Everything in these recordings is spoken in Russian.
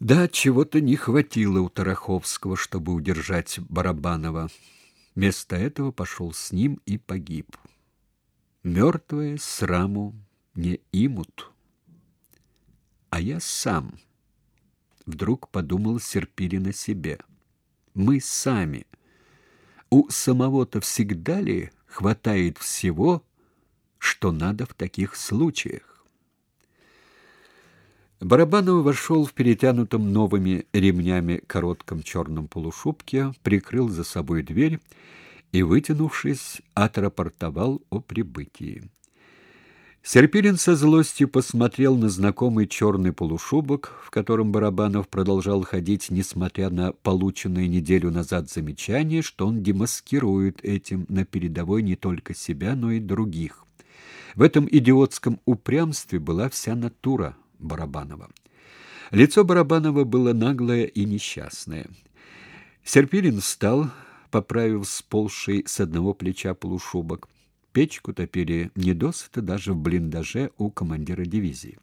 Да, чего-то не хватило у Тараховского, чтобы удержать Барабанова. Вместо этого пошел с ним и погиб. Мертвые сраму не имут. А я сам вдруг подумал Серпилин о себе. Мы сами. У самого-то всегда ли хватает всего, что надо в таких случаях? Барабанов вошел в перетянутом новыми ремнями коротком черном полушубке, прикрыл за собой дверь и, вытянувшись, отрапортовал о прибытии. Серпилин со злостью посмотрел на знакомый черный полушубок, в котором Барабанов продолжал ходить, несмотря на полученное неделю назад замечание, что он демаскирует этим на передовой не только себя, но и других. В этом идиотском упрямстве была вся натура Барабанова. Лицо Барабанова было наглое и несчастное. Серпилин встал, поправив сползший с одного плеча полушубок. Печку топили не досыта даже в блиндаже у командира дивизии.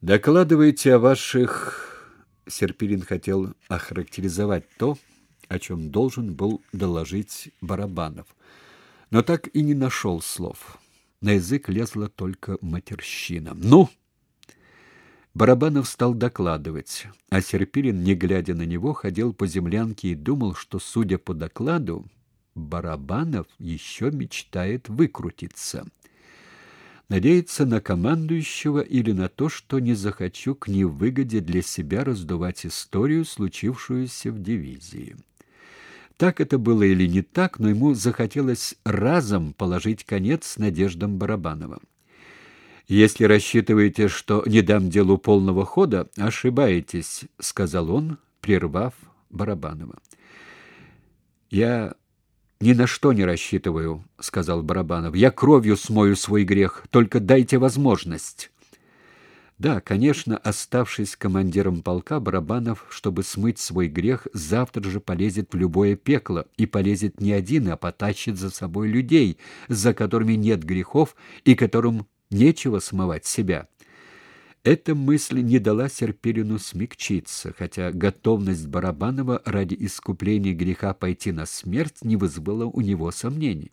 «Докладывайте о ваших...» Серпилин хотел охарактеризовать то, о чем должен был доложить Барабанов, но так и не нашел слов. На язык лезла только матерщина. «Ну!» Барабанов стал докладывать, а Серпилин, не глядя на него, ходил по землянке и думал, что, судя по докладу, Барабанов еще мечтает выкрутиться. Надеяться на командующего или на то, что не захочу к невыгоде для себя раздувать историю, случившуюся в дивизии. Так это было или не так, но ему захотелось разом положить конец надеждам Барабанова. Если рассчитываете, что не дам делу полного хода, ошибаетесь, сказал он, прервав Барабанова. Я ни на что не рассчитываю, сказал Барабанов. Я кровью смою свой грех, только дайте возможность. Да, конечно, оставшись командиром полка, Барабанов, чтобы смыть свой грех, завтра же полезет в любое пекло, и полезет не один, а потащит за собой людей, за которыми нет грехов и которым Нечего смывать себя. Эта мысль не дала Серпилину смягчиться, хотя готовность Барабанова ради искупления греха пойти на смерть не вызвала у него сомнений.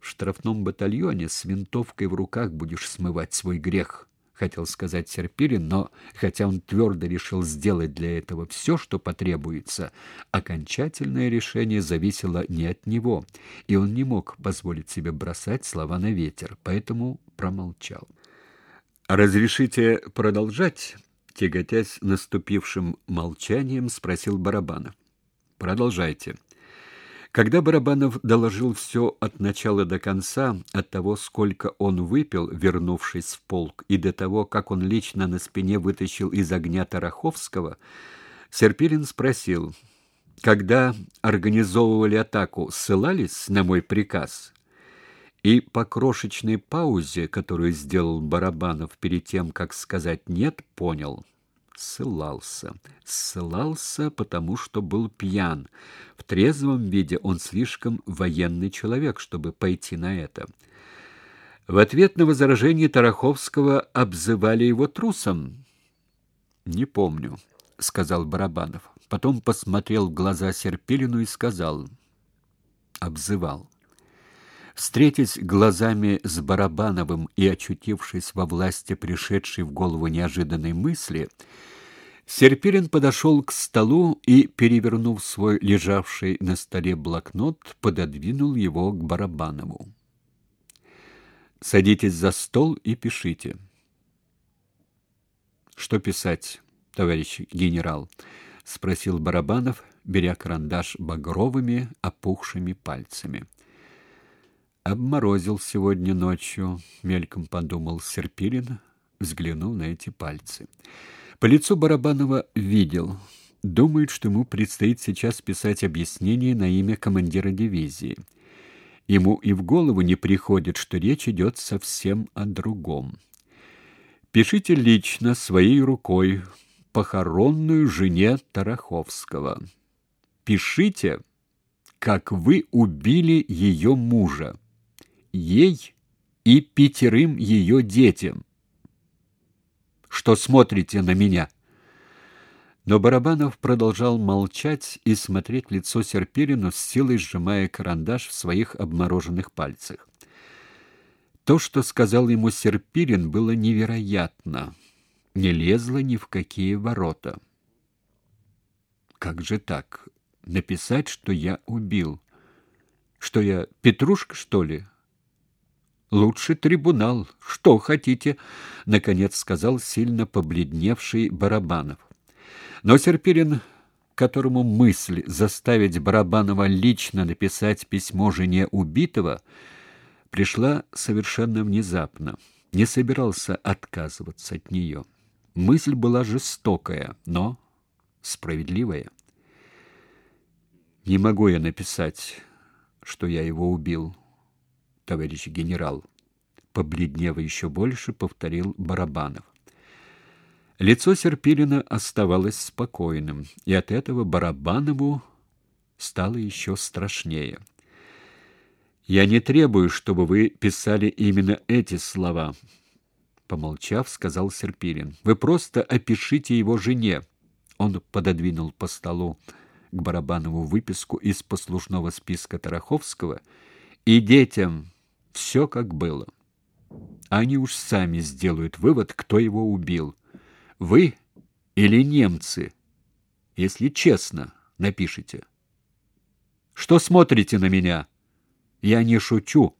В штрафном батальоне с винтовкой в руках будешь смывать свой грех, хотел сказать Серпилин, но хотя он твердо решил сделать для этого все, что потребуется, окончательное решение зависело не от него, и он не мог позволить себе бросать слова на ветер, поэтому промолчал. Разрешите продолжать? тяготясь наступившим молчанием, спросил Барабанов. Продолжайте. Когда Барабанов доложил все от начала до конца, от того, сколько он выпил, вернувшись в полк, и до того, как он лично на спине вытащил из огня Тараховского, Серпилин спросил, когда организовывали атаку, ссылались на мой приказ? И по крошечной паузе, которую сделал Барабанов перед тем, как сказать «нет», понял — ссылался. Ссылался, потому что был пьян. В трезвом виде он слишком военный человек, чтобы пойти на это. В ответ на возражение Тараховского обзывали его трусом. «Не помню», — сказал Барабанов. Потом посмотрел в глаза Серпилину и сказал «обзывал». Встретясь глазами с Барабановым и очутившись во власти пришедшей в голову неожиданной мысли, Серпилин подошел к столу и, перевернув свой лежавший на столе блокнот, пододвинул его к Барабанову. Садитесь за стол и пишите. Что писать, товарищ генерал? спросил Барабанов, беря карандаш багровыми, опухшими пальцами. Обморозил сегодня ночью, мельком подумал Серпилин, взглянув на эти пальцы. По лицу Барабанова видел, думает, что ему предстоит сейчас писать объяснение на имя командира дивизии. Ему и в голову не приходит, что речь идет совсем о другом. Пишите лично своей рукой похоронную жене Тараховского. Пишите, как вы убили ее мужа ей и пятерым ее детям. Что смотрите на меня? Но Барабанов продолжал молчать и смотреть лицо Серпирину с силой сжимая карандаш в своих обмороженных пальцах. То, что сказал ему Серпирин, было невероятно. Не лезло ни в какие ворота. Как же так? Написать, что я убил? Что я Петрушка, что ли? Лучше трибунал. Что хотите? наконец сказал сильно побледневший Барабанов. Но Серпирин, которому мысль заставить Барабанова лично написать письмо жене убитого, пришла совершенно внезапно. Не собирался отказываться от нее. Мысль была жестокая, но справедливая. Не могу я написать, что я его убил, товарищ генерал, побледнев еще больше, повторил Барабанов. Лицо Серпилина оставалось спокойным, и от этого Барабанову стало еще страшнее. Я не требую, чтобы вы писали именно эти слова, помолчав, сказал Серпилин. Вы просто опишите его жене. Он пододвинул по столу к Барабанову выписку из послужного списка Тараховского и детям все как было. Они уж сами сделают вывод, кто его убил. Вы или немцы? Если честно, напишите. Что смотрите на меня? Я не шучу.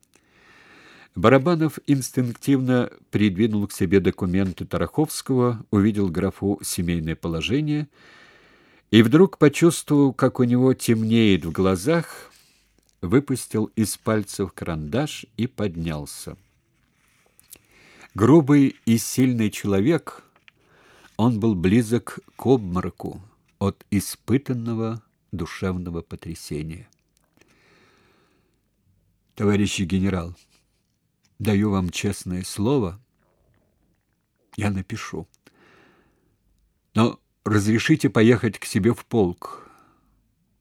Барабанов инстинктивно придвинул к себе документы Тараховского, увидел графу «Семейное положение» и вдруг почувствовал, как у него темнеет в глазах, выпустил из пальцев карандаш и поднялся. Грубый и сильный человек, он был близок к обмороку от испытанного душевного потрясения. Товарищи генерал, даю вам честное слово, я напишу. Но разрешите поехать к себе в полк.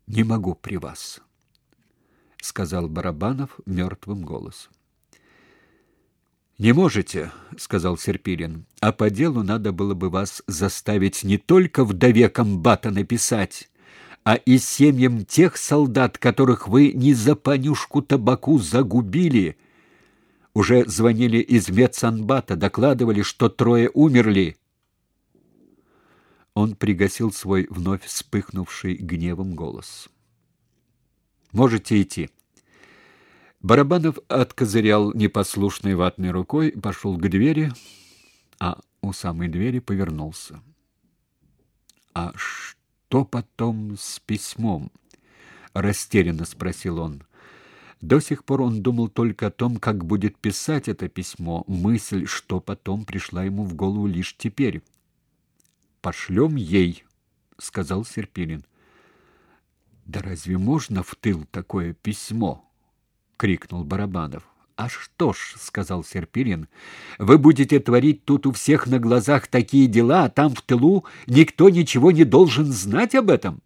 Не могу при вас, сказал Барабанов мертвым голосом. Не можете, сказал Серпилин. А по делу надо было бы вас заставить не только вдове комбата написать, а и семьям тех солдат, которых вы не за понюшку табаку загубили. Уже звонили из медсанбата, докладывали, что трое умерли. Он пригасил свой вновь вспыхнувший гневом голос. Можете идти. Барабанов откозырял непослушной ватной рукой, пошел к двери, а у самой двери повернулся. А что потом с письмом? растерянно спросил он. До сих пор он думал только о том, как будет писать это письмо. Мысль, что потом пришла ему в голову лишь теперь. Пошлем ей, сказал Серпилин. Да разве можно в тыл такое письмо? крикнул Барабанов. А что ж, сказал Серпилин. Вы будете творить тут у всех на глазах такие дела, а там в тылу никто ничего не должен знать об этом.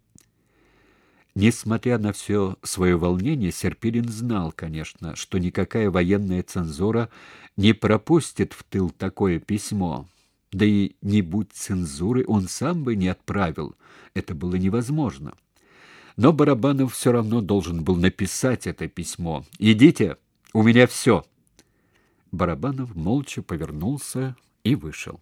Несмотря на все свое волнение, Серпилин знал, конечно, что никакая военная цензура не пропустит в тыл такое письмо. Да и не будь цензуры, он сам бы не отправил. Это было невозможно. Но Барабанов все равно должен был написать это письмо. «Идите, у меня все». Барабанов молча повернулся и вышел.